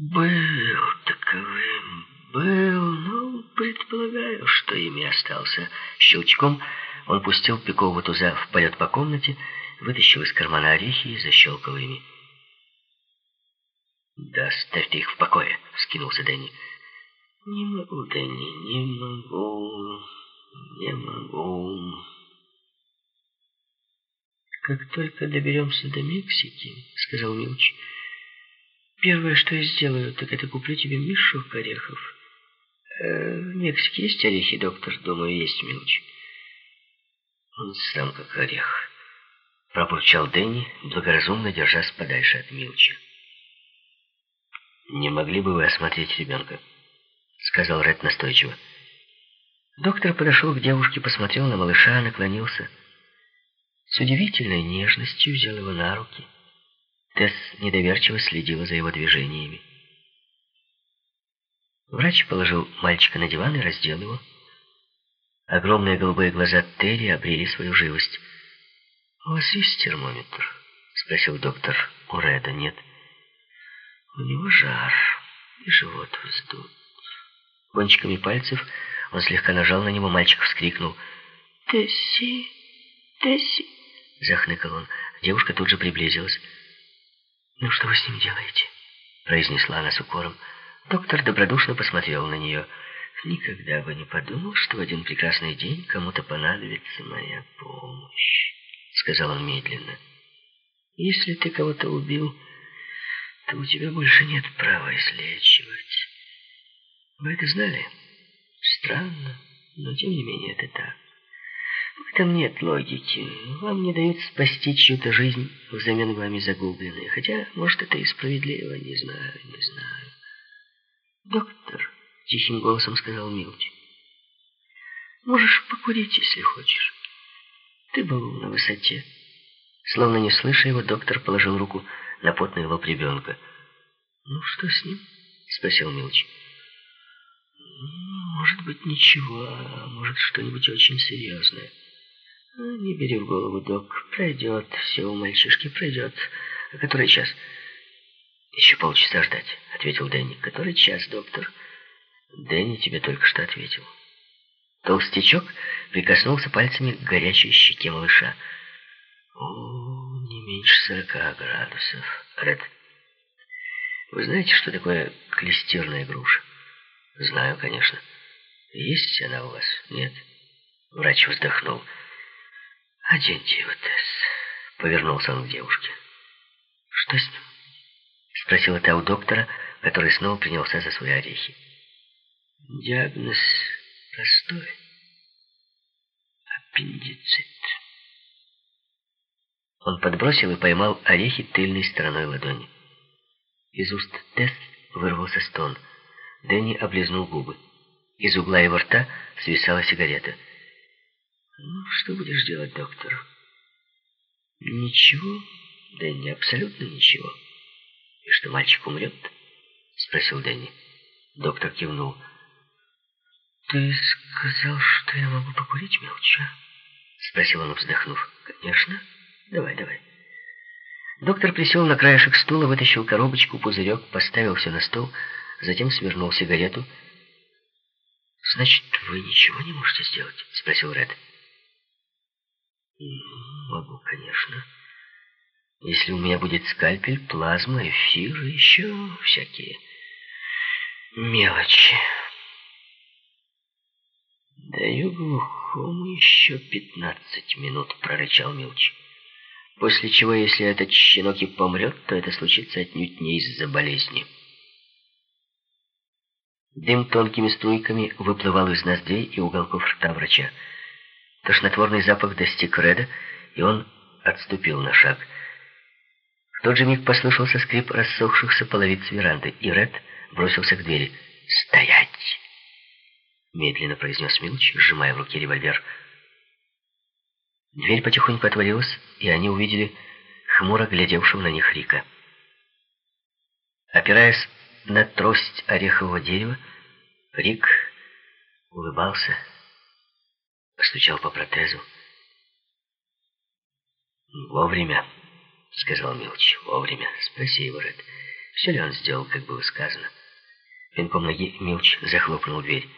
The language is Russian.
Был таковым, был, ну, предполагаю, что ими остался. Щелчком он пустил пикового туза в полет по комнате, вытащил из кармана орехи и защелкал ими. «Да оставьте их в покое!» — вскинулся Дэнни. «Не могу, Дэнни, не могу, не могу...» «Как только доберемся до Мексики, — сказал Милч, — первое, что я сделаю, так это куплю тебе мешок орехов. Э, в Мексике есть орехи, доктор? Думаю, есть, Милч». «Он сам как орех», — пробурчал Дэнни, благоразумно держась подальше от Милча. «Не могли бы вы осмотреть ребенка?» — сказал Ред настойчиво. Доктор подошел к девушке, посмотрел на малыша, наклонился. С удивительной нежностью взял его на руки. Тесс недоверчиво следила за его движениями. Врач положил мальчика на диван и раздел его. Огромные голубые глаза Терри обрели свою живость. «У вас есть термометр?» — спросил доктор. «У Реда нет». У него жар, и живот вздут. Кончиками пальцев он слегка нажал на него, мальчик вскрикнул. «Тесси! Тесси!» — захныкал он. Девушка тут же приблизилась. «Ну что вы с ним делаете?» — произнесла она с укором. Доктор добродушно посмотрел на нее. «Никогда бы не подумал, что в один прекрасный день кому-то понадобится моя помощь», — сказал он медленно. «Если ты кого-то убил...» то у тебя больше нет права излечивать. Вы это знали? Странно, но тем не менее это так. В этом нет логики. Вам не дают спасти чью-то жизнь взамен вами загубленной. Хотя, может, это и справедливо, не знаю, не знаю. «Доктор», — тихим голосом сказал Милти, — «можешь покурить, если хочешь. Ты был на высоте». Словно не слыша его, доктор положил руку на потный лоб ребенка. «Ну, что с ним?» — спросил Милч. «Может быть, ничего, а может, что-нибудь очень серьезное. Ну, не бери в голову, док. Пройдет, все у мальчишки пройдет. А который час?» «Еще полчаса ждать», — ответил Дэнни. «Который час, доктор?» Дэнни тебе только что ответил. Толстячок прикоснулся пальцами к горячей щеке малыша. «О, не меньше сорока градусов. Ред, вы знаете, что такое клестерная груша? Знаю, конечно. Есть она у вас? Нет? Врач вздохнул. Оденьте его, Тесс. Повернулся он к девушке. Что с ним? Спросила та у доктора, который снова принялся за свои орехи. Диагноз простой. Аппендицит. Он подбросил и поймал орехи тыльной стороной ладони. Из уст Тесс вырвался стон. Дэнни облизнул губы. Из угла его рта свисала сигарета. «Ну, что будешь делать, доктор?» «Ничего, Дэнни, абсолютно ничего». «И что, мальчик умрет?» — спросил Дэнни. Доктор кивнул. «Ты сказал, что я могу покурить, Мелча?» — спросил он, вздохнув. «Конечно». Давай, давай. Доктор присел на краешек стула, вытащил коробочку, пузырек, поставил все на стол, затем свернул сигарету. «Значит, вы ничего не можете сделать?» — спросил Ред. «Могу, конечно. Если у меня будет скальпель, плазма, эфир и еще всякие мелочи». «Даю глухому еще пятнадцать минут», — прорычал Милч. После чего, если этот щенок и помрет, то это случится отнюдь не из-за болезни. Дым тонкими струйками выплывал из ноздрей и уголков рта врача. Тошнотворный запах достиг Реда, и он отступил на шаг. В тот же миг послышался скрип рассохшихся половиц веранды, и Ред бросился к двери. «Стоять!» — медленно произнес Милч, сжимая в руке револьвер. Дверь потихоньку отворилась, и они увидели хмуро глядевшего на них Рика. Опираясь на трость орехового дерева, Рик улыбался, постучал по протезу. «Вовремя», — сказал Милч, — «вовремя. Спроси его, Ред. Все ли он сделал, как было сказано? Пинком ноги Милч захлопнул дверь.